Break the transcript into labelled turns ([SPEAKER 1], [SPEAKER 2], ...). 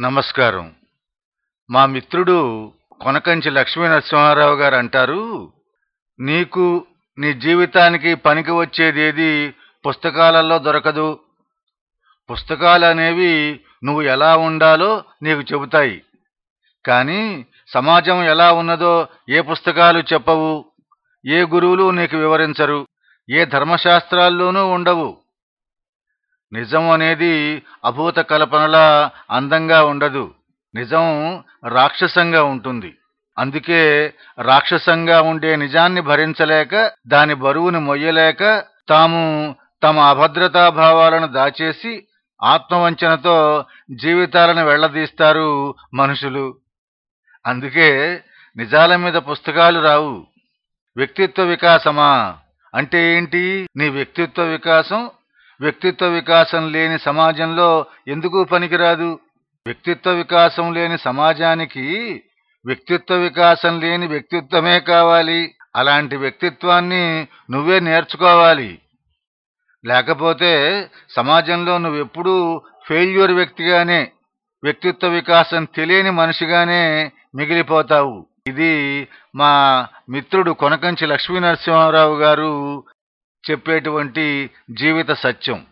[SPEAKER 1] నమస్కారం. మా మిత్రుడు కొనకంచి లక్ష్మీ నరసింహారావు గారు అంటారు నీకు నీ జీవితానికి పనికి వచ్చేదేది పుస్తకాలలో దొరకదు. పుస్తకాలు అనేవి నువ్వు ఎలా ఉండాలో నీకు చెబుతాయి. కానీ సమాజం ఎలా ఉన్నదో ఏ పుస్తకాలు చెప్పవు ఏ గురువులు నీకు వివరించరు ఏ ధర్మశాస్త్రాల్లోనూ ఉండవు. నిజం అనేది అభూత కల్పనలా అందంగా ఉండదు. నిజం రాక్షసంగా ఉంటుంది. అందుకే రాక్షసంగా ఉండే నిజాన్ని భరించలేక దాని బరువును మొయ్యలేక తాము తమ అభద్రతా భావాలను దాచేసి ఆత్మవంచనతో జీవితాలను వెళ్ళదీస్తారు మనుషులు. అందుకే నిజాల మీద పుస్తకాలు రావు. వ్యక్తిత్వ వికాసమా? అంటే ఏంటి? నీ వ్యక్తిత్వ వికాసం వ్యక్తిత్వ వికాసం లేని సమాజంలో ఎందుకు పనికిరాదు? వ్యక్తిత్వ వికాసం లేని సమాజానికి వ్యక్తిత్వ వికాసం లేని వ్యక్తిత్వమే కావాలి. అలాంటి వ్యక్తిత్వాన్ని నువ్వే నేర్చుకోవాలి. లేకపోతే సమాజంలో నువ్వెప్పుడూ ఫెయిల్యూర్ వ్యక్తిగానే వ్యక్తిత్వ వికాసం తెలియని మనిషిగానే మిగిలిపోతావు. ఇది మా మిత్రుడు కొనకంచి లక్ష్మీ నరసింహారావు గారు చెప్పేటువంటి జీవిత సత్యం.